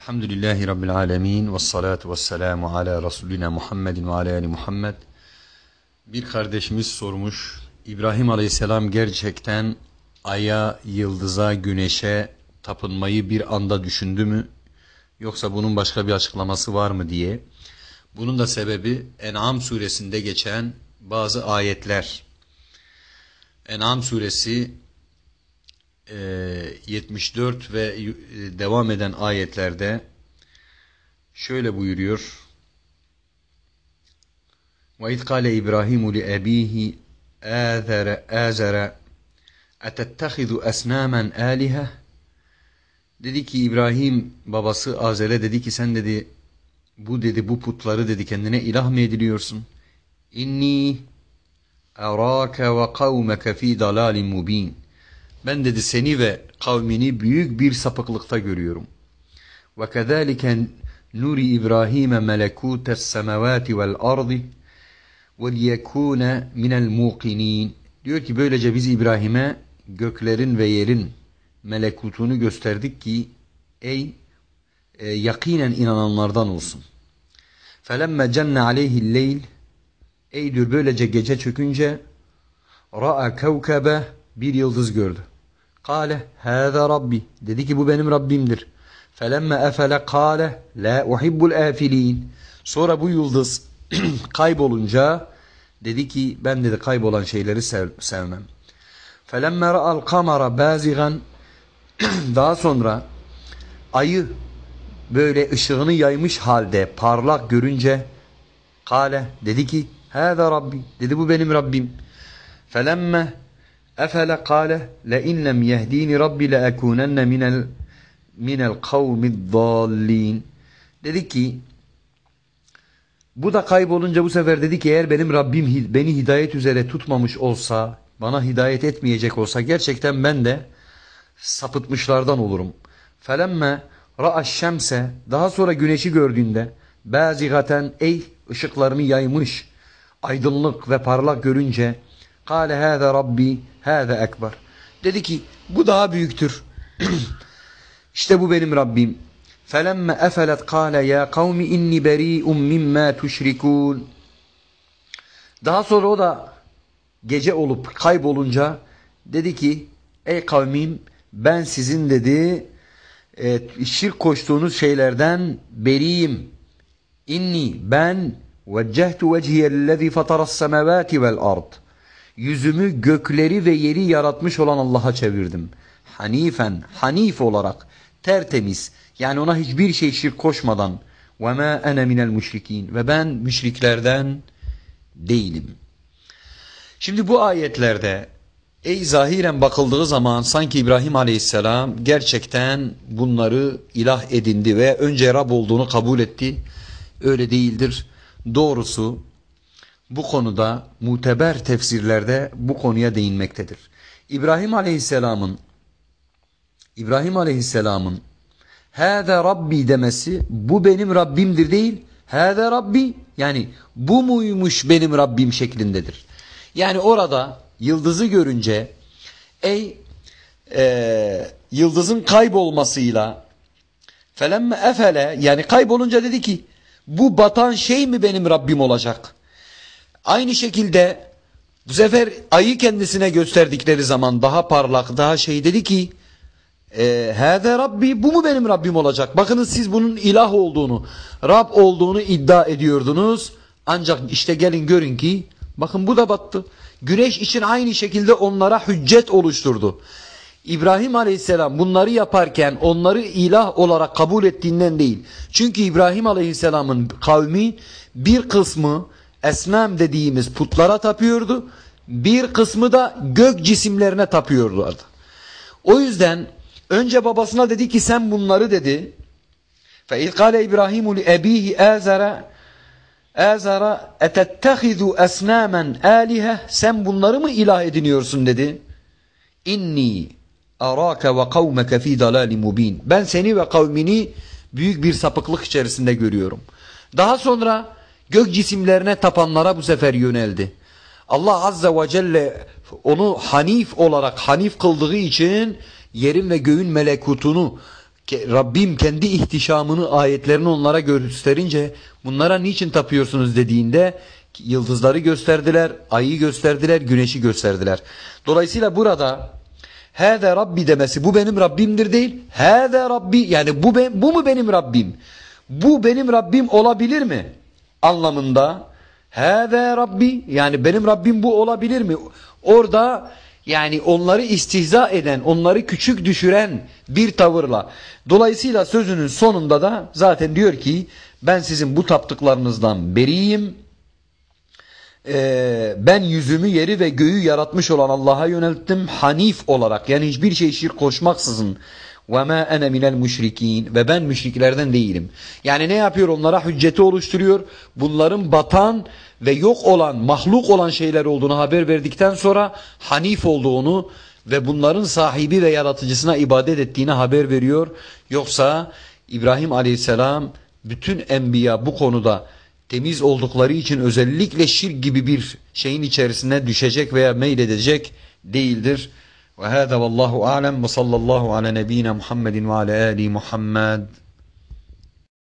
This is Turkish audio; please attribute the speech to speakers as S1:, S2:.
S1: Elhamdülillahi Rabbil alemin ve salatu ve selamu ala Resulina Muhammedin ve ala Muhammed. Bir kardeşimiz sormuş, İbrahim Aleyhisselam gerçekten aya, yıldıza, güneşe tapınmayı bir anda düşündü mü? Yoksa bunun başka bir açıklaması var mı diye. Bunun da sebebi En'am suresinde geçen bazı ayetler. En'am suresi 74 ve devam eden ayetlerde şöyle buyuruyor. وَاِذْ قَالَ إِبْرَاهِيمُ لِأَب۪يهِ آذَرَ آزَرَ اَتَتَّخِذُ أَسْنَامًا آلِهَةً Dedi ki İbrahim babası Azer'e dedi ki sen dedi bu dedi bu putları dedi kendine ilah mı ediliyorsun? İnni araka ve kavmeke fi dalalin mubin. Ben dedi seni ve kavmini büyük bir sapıklıkta görüyorum. Ve kezalike nuri İbrahim'e melekutes semavati vel ardi ve liyekune minel muqinin. Diyor ki böylece biz İbrahim'e göklerin ve yerin melekutunu gösterdik ki ey e, yakinen inananlardan olsun. Felemme cenne aleyhil leyl ey diyor böylece gece çökünce ra'a kevkebe bir yıldız gördü. Kale hâzâ rabbi. Dedi ki bu benim Rabbimdir. Felemme efele kâle la uhibbul afilin. Sonra bu yıldız kaybolunca dedi ki ben dedi kaybolan şeyleri sev sevmem. Felemme ra'al kamera bazigan daha sonra ayı böyle ışığını yaymış halde parlak görünce kale dedi ki hâzâ rabbi. Dedi bu benim Rabbim. Felemme Efele kâle le in lem yehdini rabbi le ekunenne minel minel kavmiddallin. Dedi ki bu da kaybolunca bu sefer dedi ki eğer benim Rabbim beni hidayet üzere tutmamış olsa, bana hidayet etmeyecek olsa gerçekten ben de sapıtmışlardan olurum. Felemme ra'aş şemse daha sonra güneşi gördüğünde bazigaten ey ışıklarını yaymış aydınlık ve parlak görünce kâle hâze rabbi hâze ekber. Dedi ki bu daha büyüktür. işte bu benim Rabbim. Felemme efelet kâle ya kavmi inni beri'un mimma tuşrikûn. Daha sonra o da gece olup kaybolunca dedi ki ey kavmim ben sizin dedi e, şirk koştuğunuz şeylerden beriyim. İnni ben veccehtu vechiyellezî fataras semavati vel ard Yüzümü gökleri ve yeri yaratmış olan Allah'a çevirdim. Hanifen, hanif olarak, tertemiz, yani ona hiçbir şey şirk koşmadan. وَمَا أَنَا مِنَ الْمُشْرِك۪ينَ Ve ben müşriklerden değilim. Şimdi bu ayetlerde ey zahiren bakıldığı zaman sanki İbrahim Aleyhisselam gerçekten bunları ilah edindi ve önce Rab olduğunu kabul etti. Öyle değildir. Doğrusu bu konuda muteber tefsirlerde bu konuya değinmektedir. İbrahim Aleyhisselam'ın İbrahim Aleyhisselam'ın Hâze Rabbi demesi bu benim Rabbimdir değil. Hâze Rabbi yani bu muymuş benim Rabbim şeklindedir. Yani orada yıldızı görünce ey e, yıldızın kaybolmasıyla felemme efele yani kaybolunca dedi ki bu batan şey mi benim Rabbim olacak? Aynı şekilde bu sefer ayı kendisine gösterdikleri zaman daha parlak daha şey dedi ki e, Hâde Rabbi bu mu benim Rabbim olacak? Bakınız siz bunun ilah olduğunu, Rab olduğunu iddia ediyordunuz. Ancak işte gelin görün ki bakın bu da battı. Güneş için aynı şekilde onlara hüccet oluşturdu. İbrahim Aleyhisselam bunları yaparken onları ilah olarak kabul ettiğinden değil. Çünkü İbrahim Aleyhisselam'ın kavmi bir kısmı esnam dediğimiz putlara tapıyordu. Bir kısmı da gök cisimlerine tapıyorlardı. O yüzden önce babasına dedi ki sen bunları dedi. فَاِذْ قَالَ İbrahimu لِأَب۪يهِ اَذَرَ Ezara etettehizu esnamen alihe sen bunları mı ilah ediniyorsun dedi. İnni araka ve kavmeke fi dalali mubin. Ben seni ve kavmini büyük bir sapıklık içerisinde görüyorum. Daha sonra gök cisimlerine tapanlara bu sefer yöneldi. Allah azze ve celle onu hanif olarak hanif kıldığı için yerin ve göğün melekutunu Rabbim kendi ihtişamını ayetlerini onlara gösterince bunlara niçin tapıyorsunuz dediğinde yıldızları gösterdiler, ayı gösterdiler, güneşi gösterdiler. Dolayısıyla burada Hâze Rabbi demesi bu benim Rabbimdir değil. Hâze Rabbi yani bu, ben, bu mu benim Rabbim? Bu benim Rabbim olabilir mi? Anlamında Hâze Rabbi yani benim Rabbim bu olabilir mi? Orada yani onları istihza eden, onları küçük düşüren bir tavırla. Dolayısıyla sözünün sonunda da zaten diyor ki ben sizin bu taptıklarınızdan beriyim. Ee, ben yüzümü yeri ve göğü yaratmış olan Allah'a yönelttim hanif olarak yani hiçbir şey şirk koşmaksızın ma ene minel müşrikin ve ben müşriklerden değilim. Yani ne yapıyor onlara hücceti oluşturuyor. Bunların batan ve yok olan, mahluk olan şeyler olduğunu haber verdikten sonra hanif olduğunu ve bunların sahibi ve yaratıcısına ibadet ettiğini haber veriyor. Yoksa İbrahim Aleyhisselam bütün enbiya bu konuda temiz oldukları için özellikle şirk gibi bir şeyin içerisine düşecek veya meyledecek değildir. Ve hâzâ vallahu alem ve sallallahu ala nebîne Muhammedin ve ala âli Muhammed.